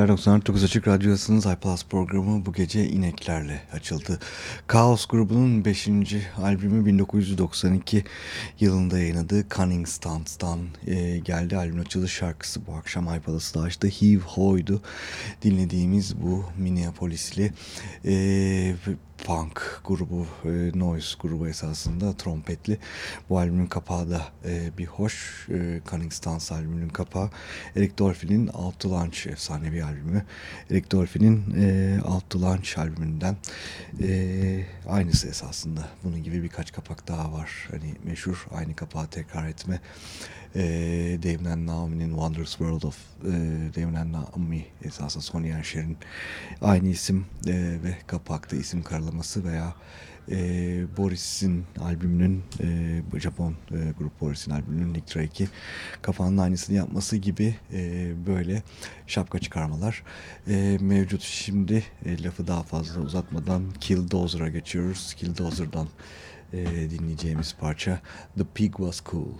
geceler 99 Açık Radyosu'nun iPlus programı bu gece ineklerle açıldı. Chaos grubunun 5. albümü 1992 yılında yayınladığı Cunning Stunts'tan e, geldi. Albümün açılış şarkısı bu akşam iPlus'da açtı. Heave Ho'ydu dinlediğimiz bu Minneapolisli e, punk grubu, e, noise grubu esasında trompetli. Bu albümün kapağı da e, bir hoş. E, Cunning Stance albümünün kapağı. Eric Dolphy'nin Out to Lunch efsanevi albümü. Eric Dolphy'nin e, Out to Lunch albümünden e, aynısı esasında. Bunun gibi birkaç kapak daha var. Hani meşhur aynı kapağı tekrar etme e, Dave Naomi'nin Wondrous World of e, Dave Naomi esasında Sony Enşer'in aynı isim e, ve kapakta isim karalaması veya e, Boris'in albümünün e, Japon e, grup Boris'in albümünün Nick Drake'i kafanın aynısını yapması gibi e, böyle şapka çıkarmalar e, mevcut. Şimdi e, lafı daha fazla uzatmadan Killdozer'a geçiyoruz. Killdozer'dan e, dinleyeceğimiz parça The Pig Was Cool.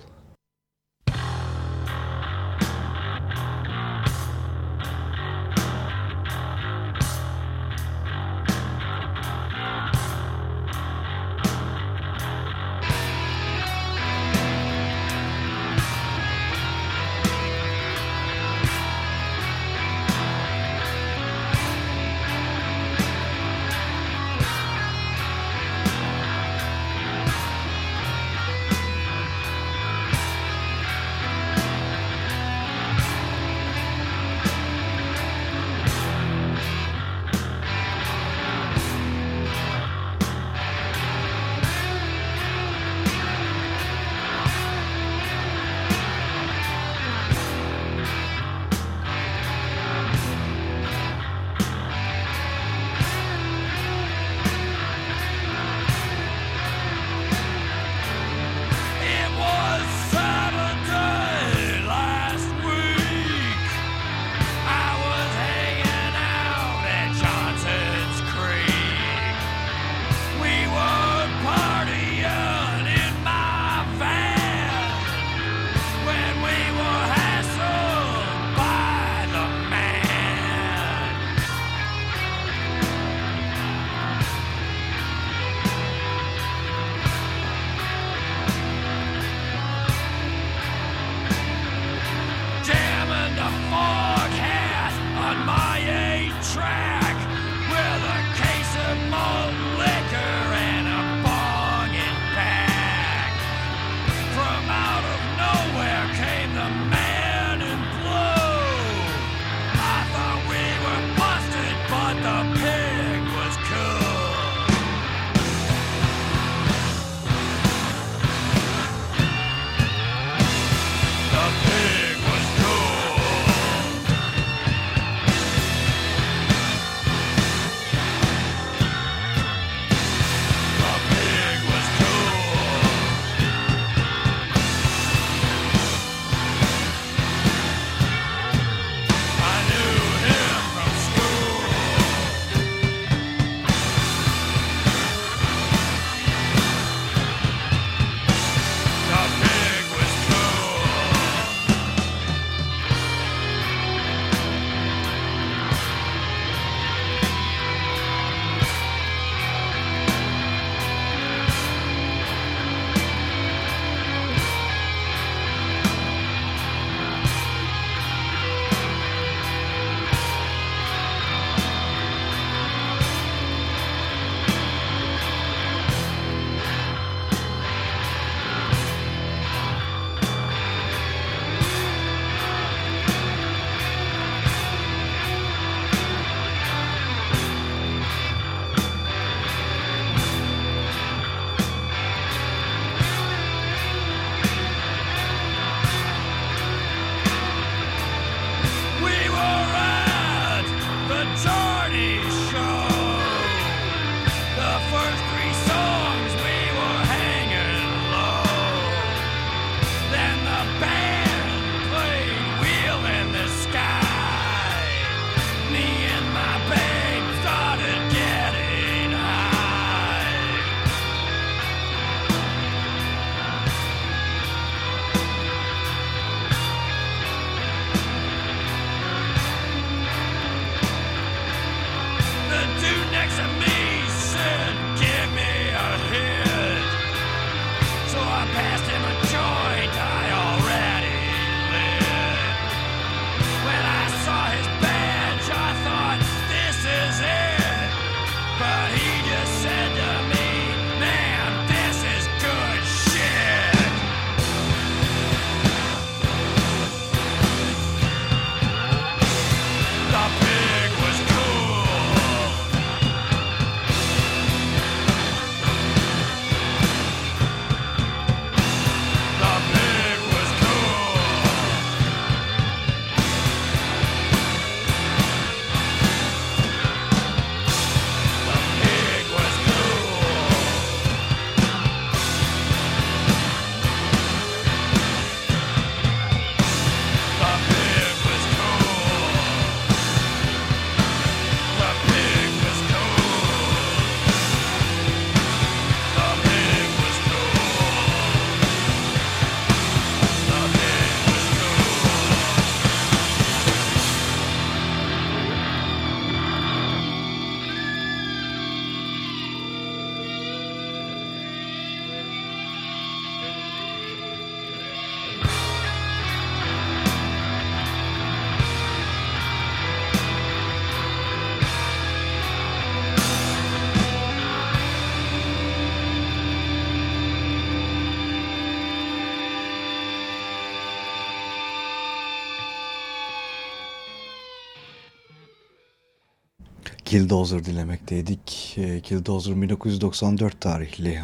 Killdozer dinlemekteydik. E, Killdozer 1994 tarihli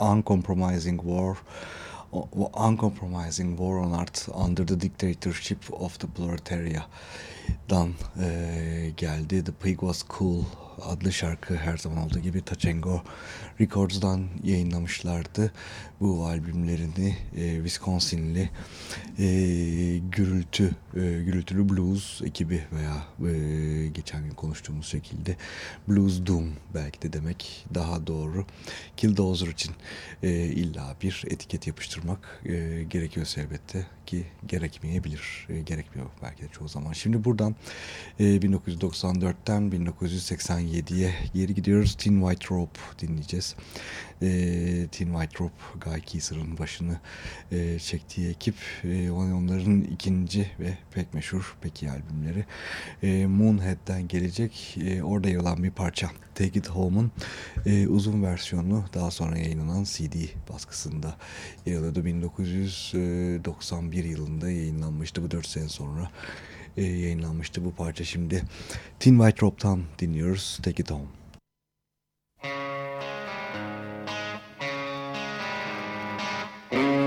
Uncompromising War Uncompromising War on Art Under the Dictatorship of the Proletariat'dan e, geldi. The Pig Was Cool adlı şarkı her zaman olduğu gibi Tachengo Records'dan yayınlamışlardı. Bu albümlerini e, Wisconsinli e, gürültü, e, gürültülü blues ekibi veya e, geçen gün konuştuğumuz şekilde blues doom belki de demek daha doğru. Killdozer için e, illa bir etiket yapıştırmak e, gerekiyorsa elbette ki gerekmeyebilir. E, gerekmiyor belki de çoğu zaman. Şimdi buradan e, 1994'ten 1987'ye geri gidiyoruz. Teen White Rope dinleyeceğiz. E, Teen White Rope, Guy Keeser'ın başını e, çektiği ekip. E, onların ikinci ve pek meşhur peki albümleri. E, Moonhead'den gelecek. E, orada yer alan bir parça. Take It Home'un e, uzun versiyonu daha sonra yayınlanan CD baskısında yer alıyordu. 1991 yılında yayınlanmıştı. Bu 4 sene sonra e, yayınlanmıştı bu parça. Şimdi Teen White Rope'tan dinliyoruz. Take It Home. Love your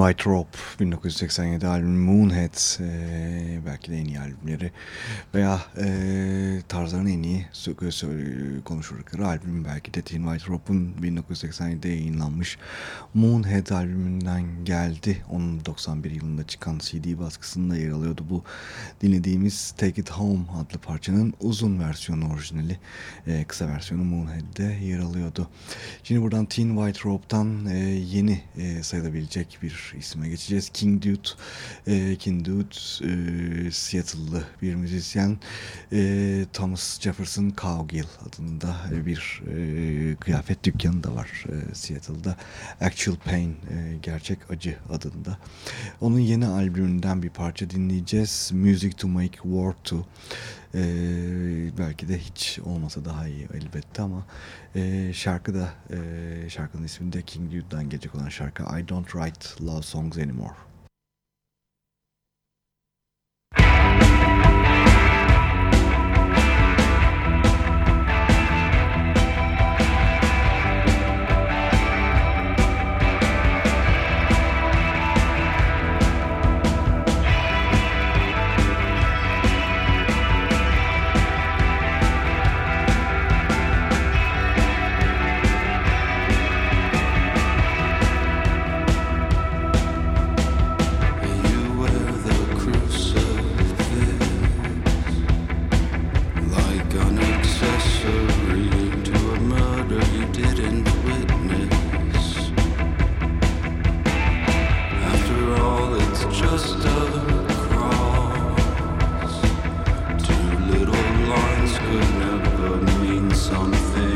White Rope 1987 albüm Moonhead e, belki de en iyi albümleri veya e, tarzların en iyi konuşurdukları albüm belki de Teen White Rope'un 1987'de yayınlanmış Moonhead albümünden geldi. Onun 91 yılında çıkan CD baskısında yer alıyordu bu dinlediğimiz Take It Home adlı parçanın uzun versiyonu orijinali e, kısa versiyonu Moonhead'de yer alıyordu. Şimdi buradan Teen White Rope'dan e, yeni e, sayılabilecek bir isme geçeceğiz. King Dude. E, King Dude e, Seattle'lı bir müzisyen. E, Thomas Jefferson Cowgill adında bir e, kıyafet dükkanı da var e, Seattle'da. Actual Pain, e, Gerçek Acı adında. Onun yeni albümünden bir parça dinleyeceğiz. Music to Make War To. Ee, belki de hiç olmasa daha iyi elbette ama e, şarkı da e, şarkının ismi de King Dude'dan gelecek olan şarkı I Don't Write Love Songs Anymore. something.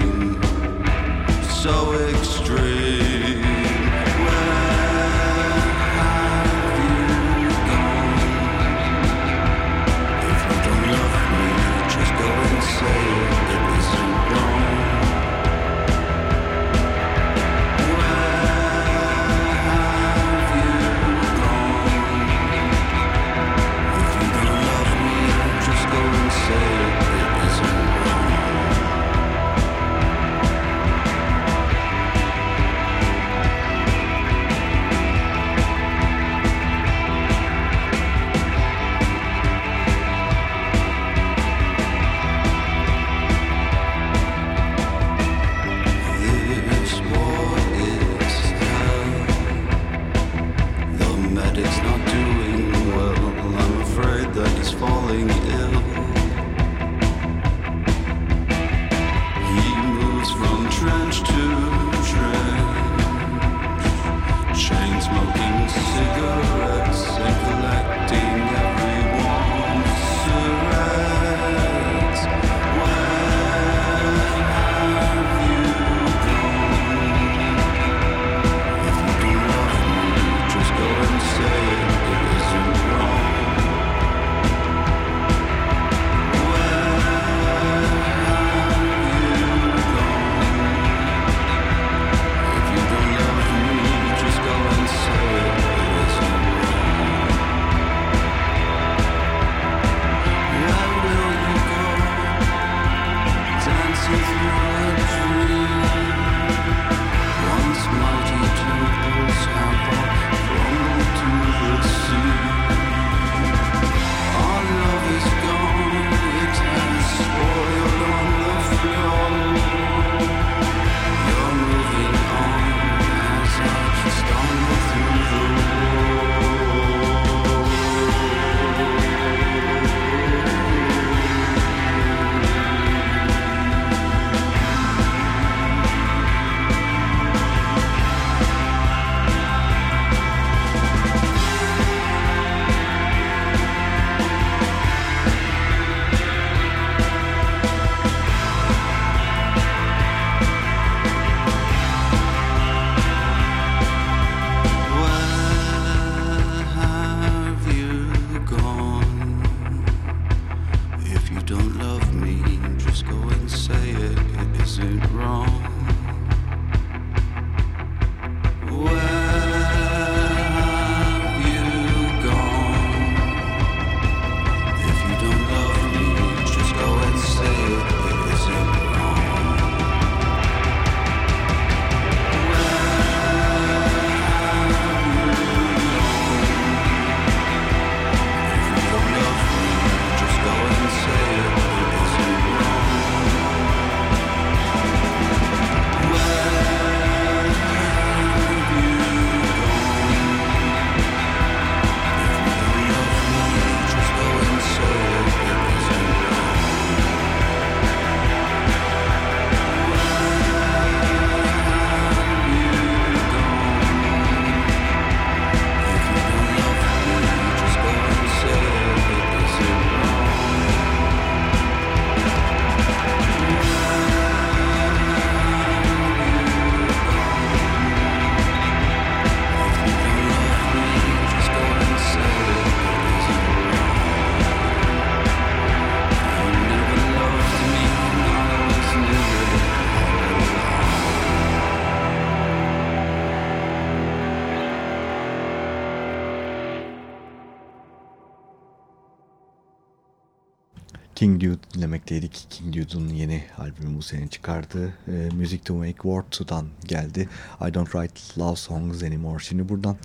Dinlemekteydik. King Dude'un yeni albümü bu sene çıkardı. E, Music to Make War To'dan geldi. I Don't Write Love Songs Anymore. Şimdi buradan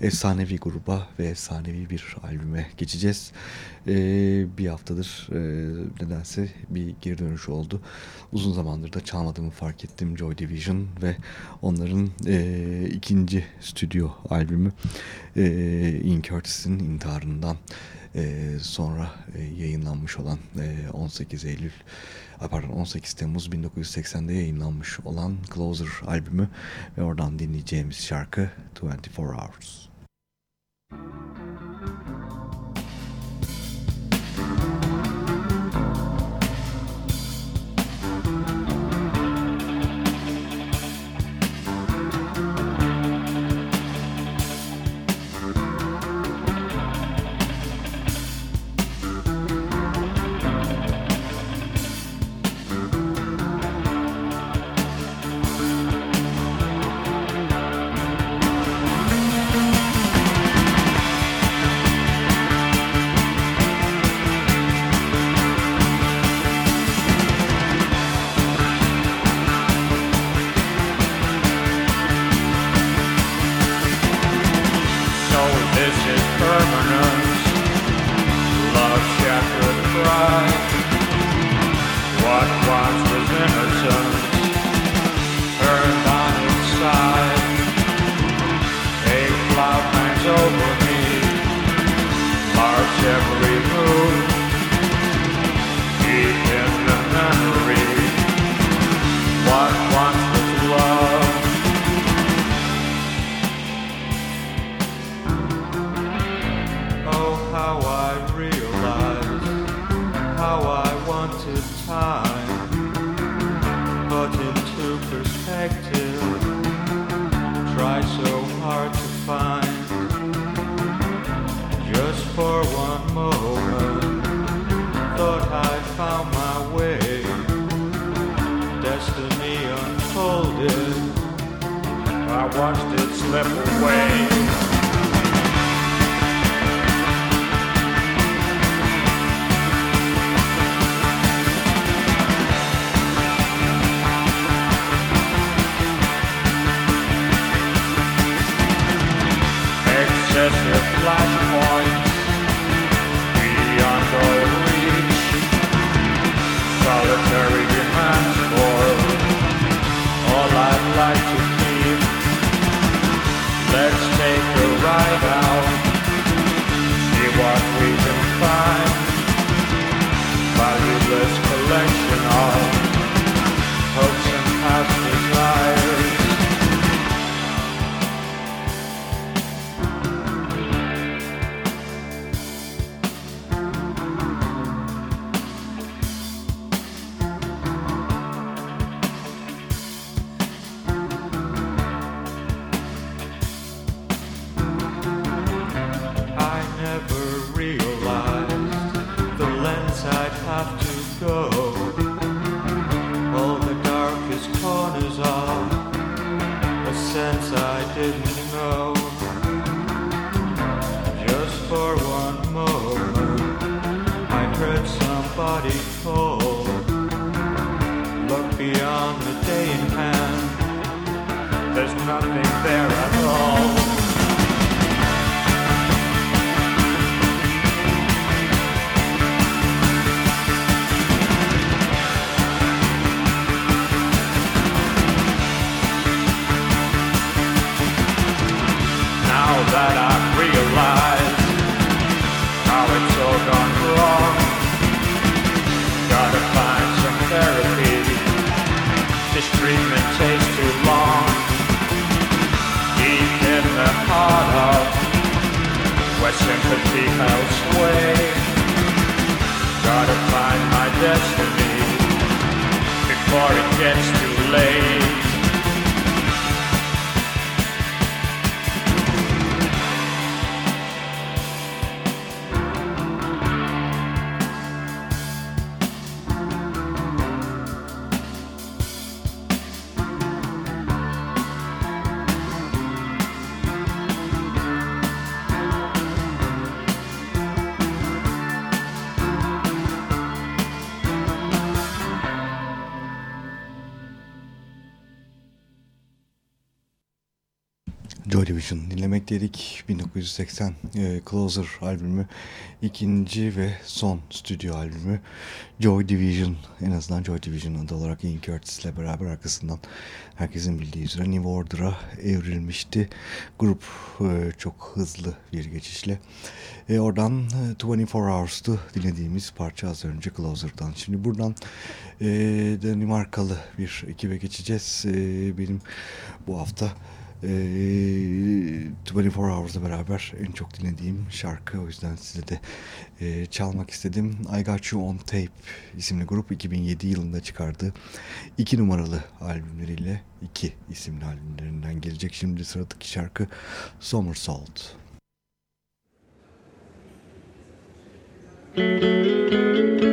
efsanevi gruba ve efsanevi bir albüme geçeceğiz. E, bir haftadır e, nedense bir geri dönüş oldu. Uzun zamandır da çalmadığımı fark ettim. Joy Division ve onların e, ikinci stüdyo albümü e, Ian Curtis'in intiharından e, sonra e, yayınlanmış olan e, 18 Eylül pardon 18 Temmuz 1980'de yayınlanmış olan Closer albümü ve oradan dinleyeceğimiz şarkı 24 Hours. Joy just a flashpoint. where sympathy helps sway. Gotta find my destiny before it gets too late. Dinlemekteydik. 1980 e, Closer albümü ikinci ve son stüdyo albümü Joy Division en azından Joy Division adı olarak Ian Curtis ile beraber arkasından herkesin bildiği üzere New Order'a evrilmişti. Grup e, çok hızlı bir geçişle. E, oradan e, 24 Hours'tu dinlediğimiz parça az önce Closer'dan. Şimdi buradan e, Danimarkalı bir ekibe geçeceğiz. E, benim bu hafta e, 24 Hours'la beraber en çok dinlediğim şarkı. O yüzden size de e, çalmak istedim. I Got You On Tape isimli grup 2007 yılında çıkardığı iki numaralı albümleriyle iki isimli albümlerinden gelecek. Şimdi sıradaki şarkı Somersault. Müzik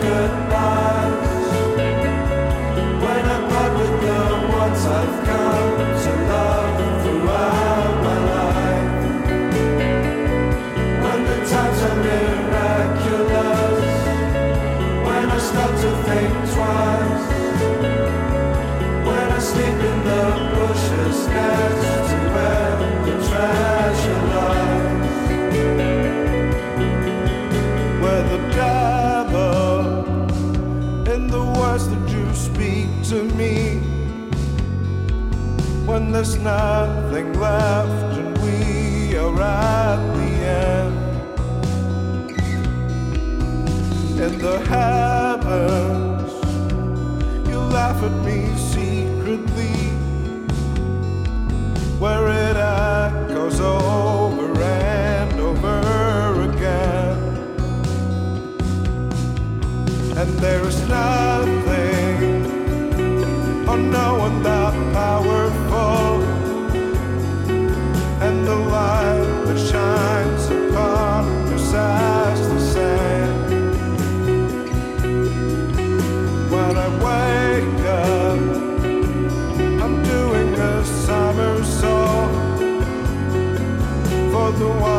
good. There's nothing left and we are at the end. In the heavens, you laugh at me secretly, where it echoes over and over again. And there is nothing or no the ones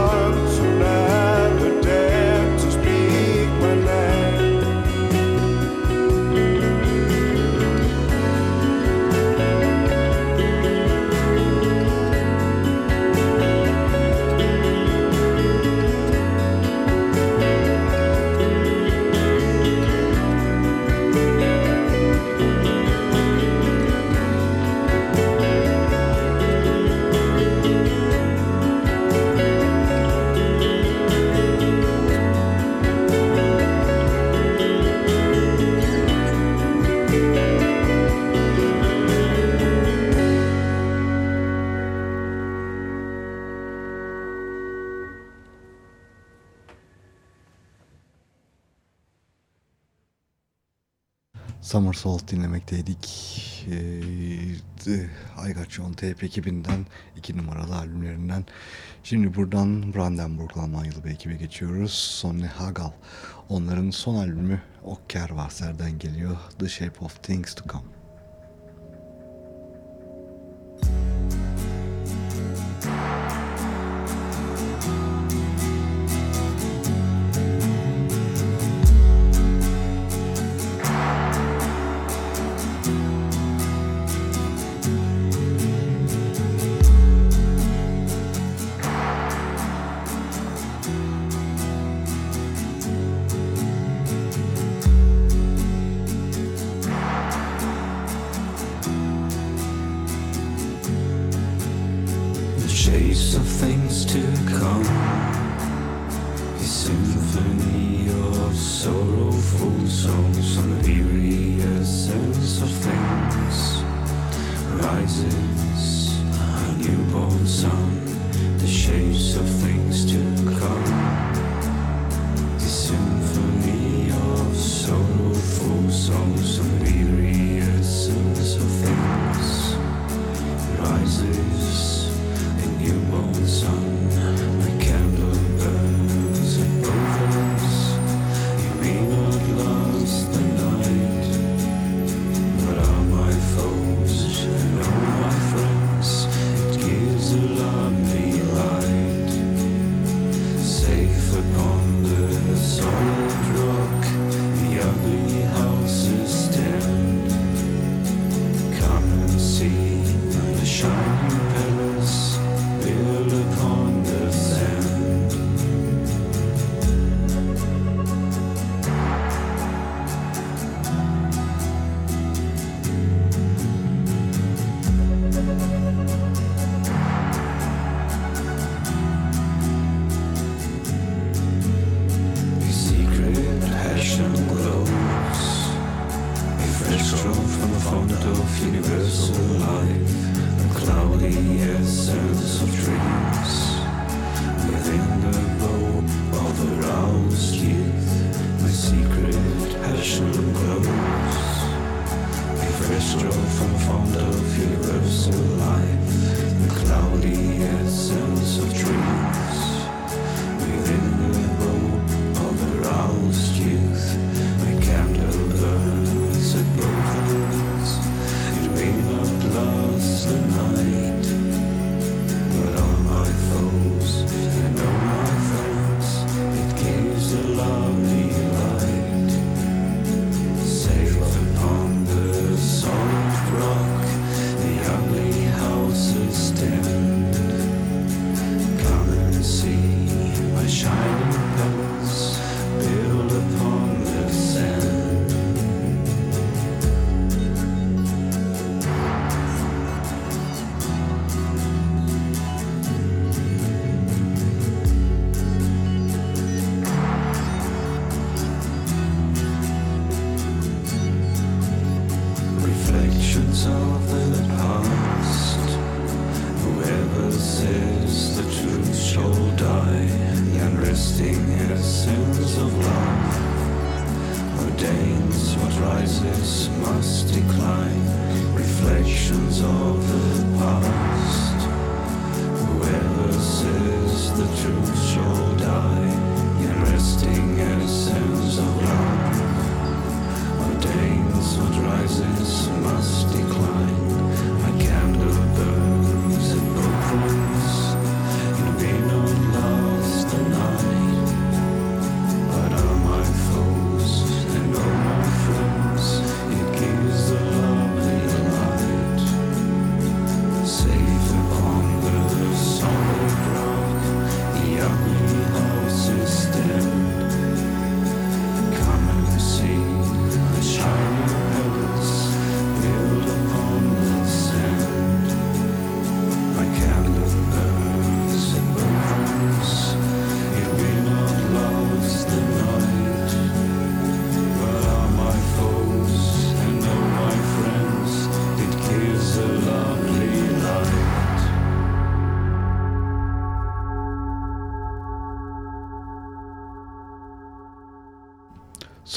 Somersault dinlemekteydik. Ee, I Got You On ekibinden iki numaralı albümlerinden. Şimdi buradan Brandenburg Almanyalı bir ekibe geçiyoruz. Sonne Hagal. Onların son albümü Okkerwasser'den geliyor. The Shape of Things To Come.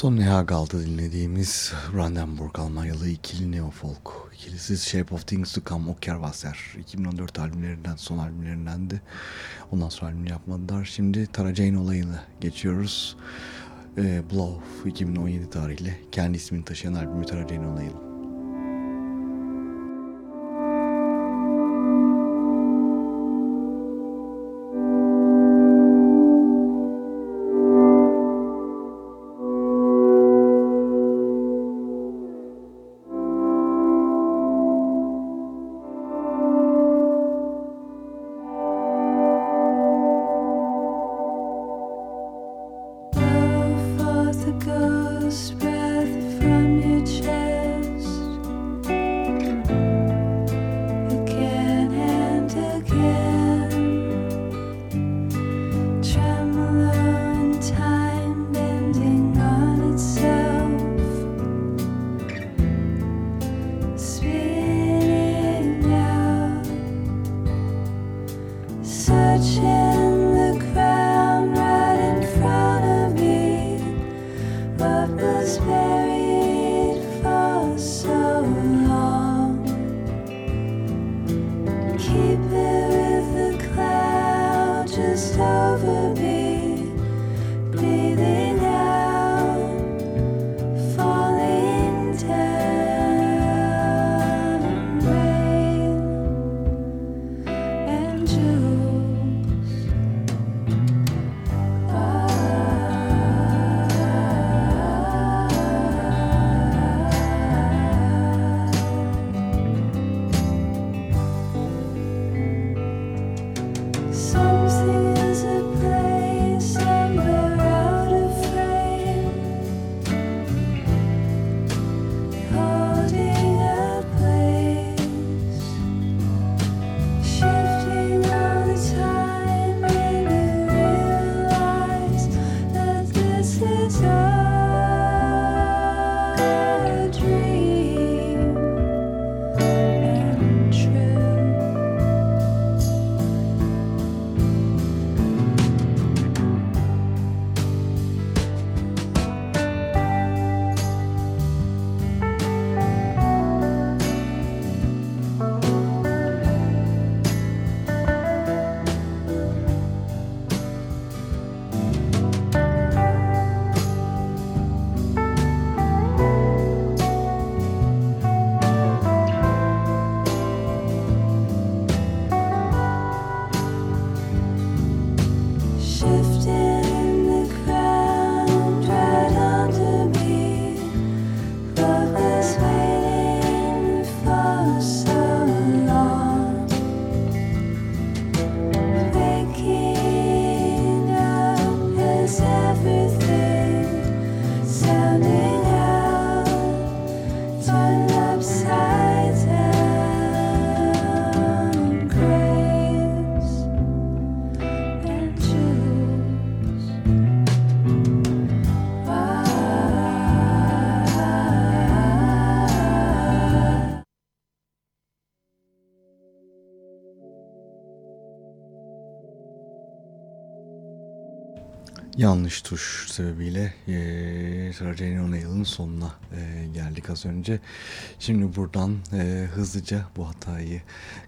Son Nehagal'da dinlediğimiz Brandenburg Almanyalı ikili neofolk ikilisi Shape of Things to Come Okerwasser 2014 albümlerinden son albümlerinden de ondan sonra albüm yapmadılar. Şimdi Tara Jane olayını geçiyoruz. Ee, Blow 2017 tarihli kendi ismini taşıyan albümü Tara Jane olayını. Yanlış tuş sebebiyle e, Sarah O'Neill'ın sonuna e, geldik az önce. Şimdi buradan e, hızlıca bu hatayı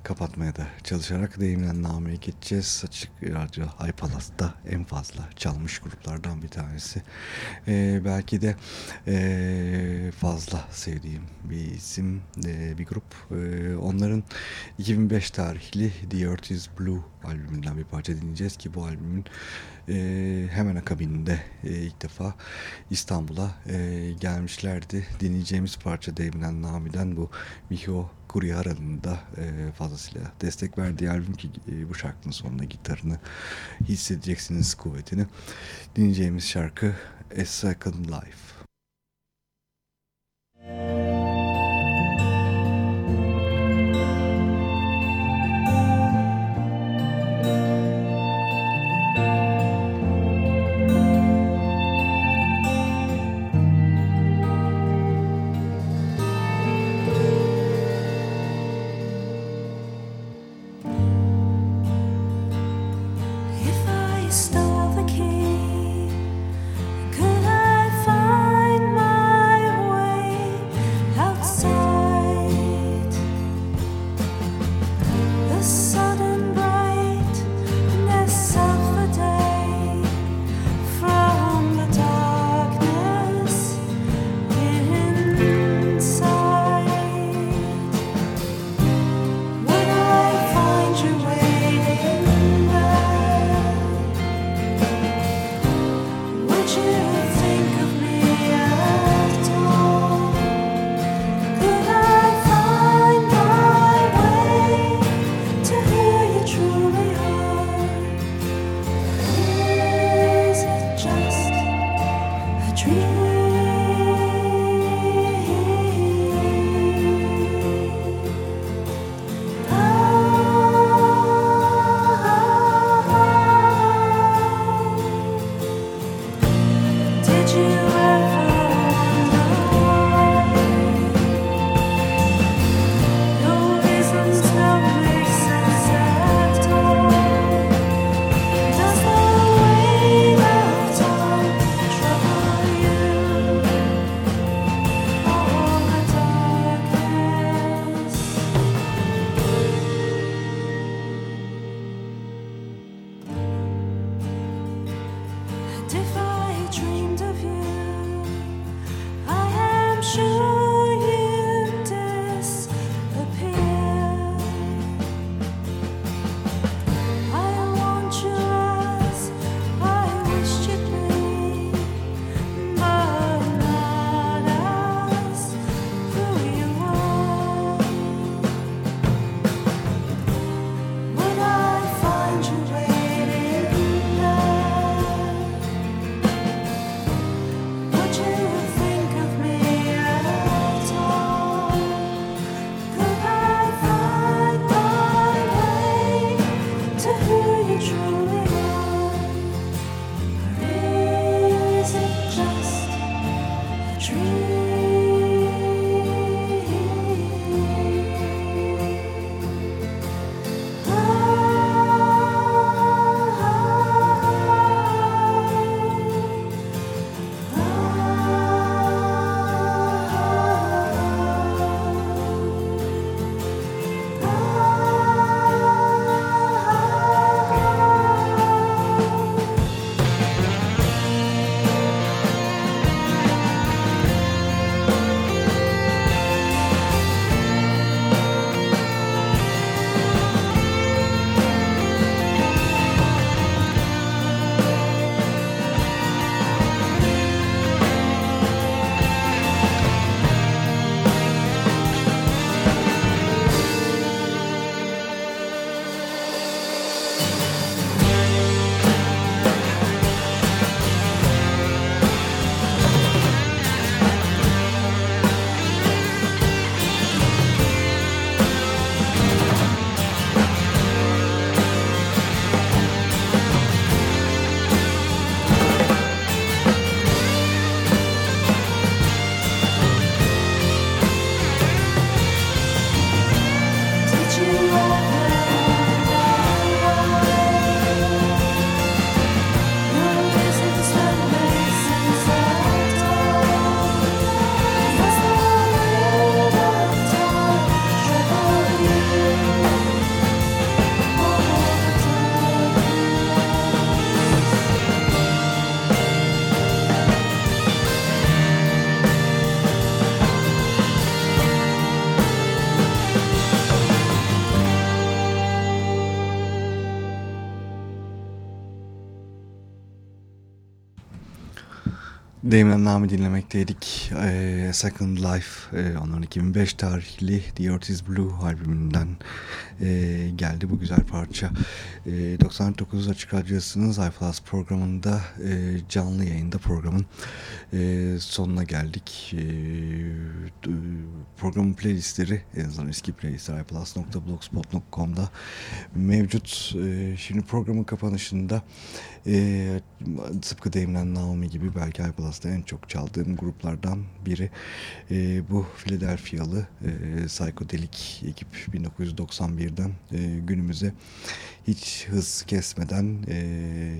kapatmaya da çalışarak deyimlen nameye geçeceğiz. Açık Radyo iPalas'ta en fazla çalmış gruplardan bir tanesi. E, belki de e, fazla sevdiğim bir isim, e, bir grup. E, onların 2005 tarihli The Earth is Blue albümünden bir parça dinleyeceğiz ki bu albümün e, hemen akabinde e, ilk defa İstanbul'a e, gelmişlerdi. Dinleyeceğimiz parça Devinen Nami'den bu Miho Kuryaran'ın da e, fazlasıyla destek verdiği albüm ki e, bu şarkının sonunda gitarını hissedeceksiniz kuvvetini. Dinleyeceğimiz şarkı A Second Life. If Damien Nami dinlemekteydik. E, Second Life, e, onların 2005 tarihli The Earth is Blue albümünden e, geldi bu güzel parça. E, 99 Açık Radyosu'nun iPlus programında e, canlı yayında programın e, sonuna geldik. E, programın playlistleri, en azından eski playlistler iPlus.blogspot.com'da mevcut. E, şimdi programın kapanışında e, tıpkı Damien Naomi gibi belki iPlus'ta en çok çaldığım gruplardan biri. E, bu Philadelphia'lı e, psikodelik ekip 1991'den e, günümüze hiç hız kesmeden, e,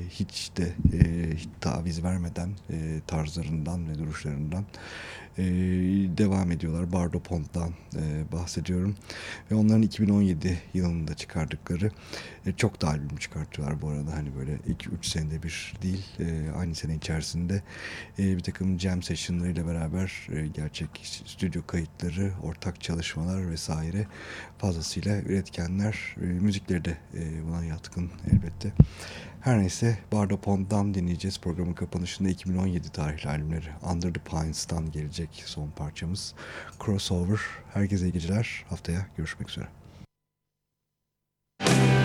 hiç de e, taviz vermeden e, tarzlarından ve duruşlarından e, devam ediyorlar. Bardo Pont'tan e, bahsediyorum. Ve onların 2017 yılında çıkardıkları e, çok da albüm çıkartıyorlar bu arada. Hani böyle 2-3 senede bir değil. E, aynı sene içerisinde e, bir takım jam sessionlarıyla beraber e, gerçek stüdyo kayıtları, ortak çalışmalar vesaire fazlasıyla üretkenler. E, müzikleri de e, buna yatkın elbette. Her neyse Bardo Pond'dan dinleyeceğiz. Programın kapanışında 2017 tarihli albümleri Under the Pines'tan gelecek son parçamız. Crossover. Herkese iyi geceler. Haftaya görüşmek üzere. iPalas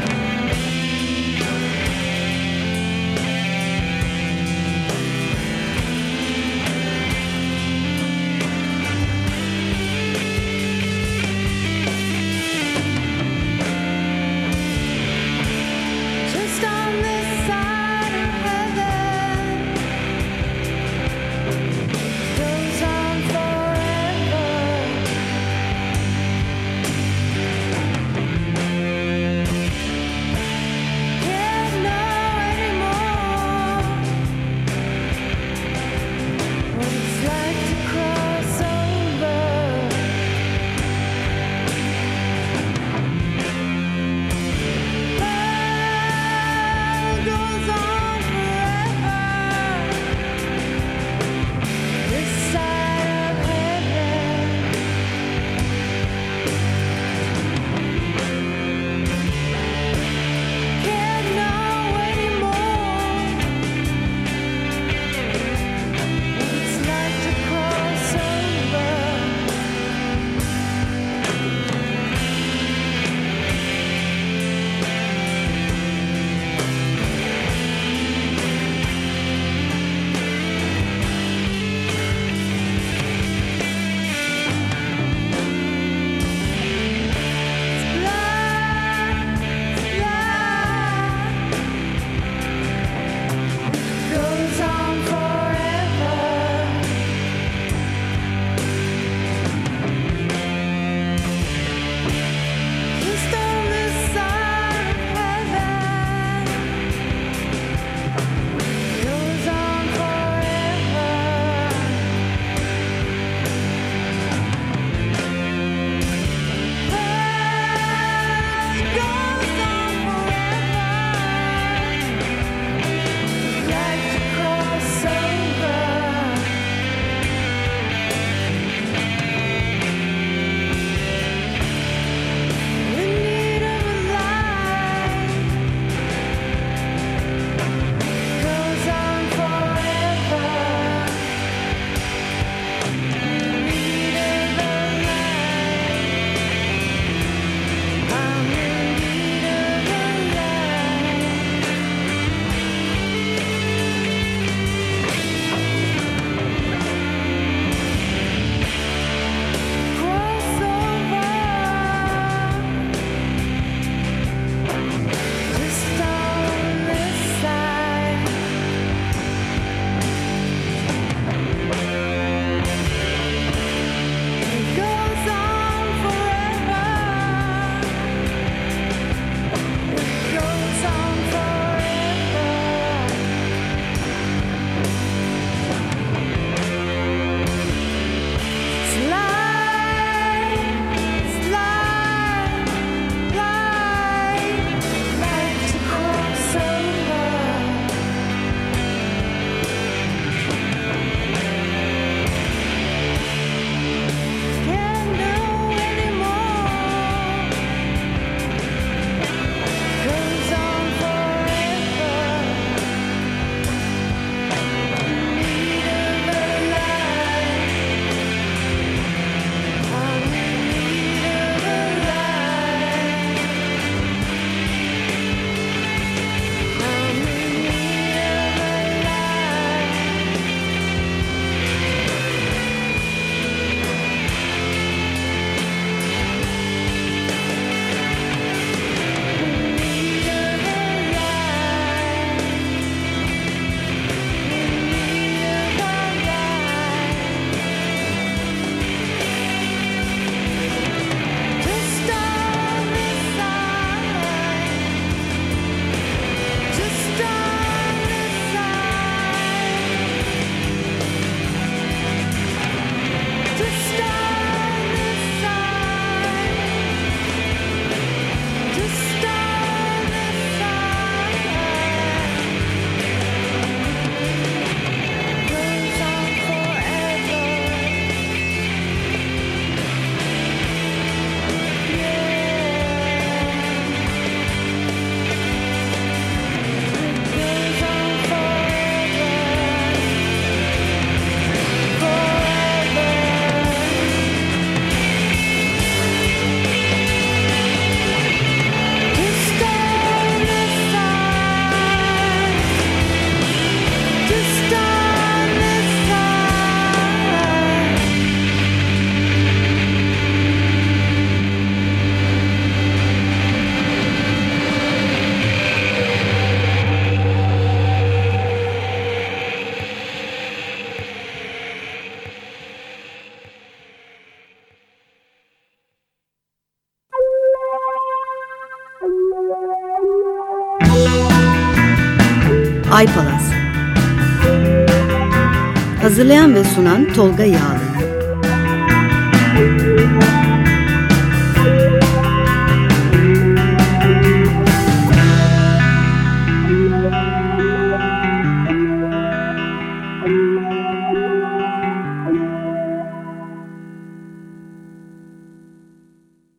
sunan Tolga Yağlı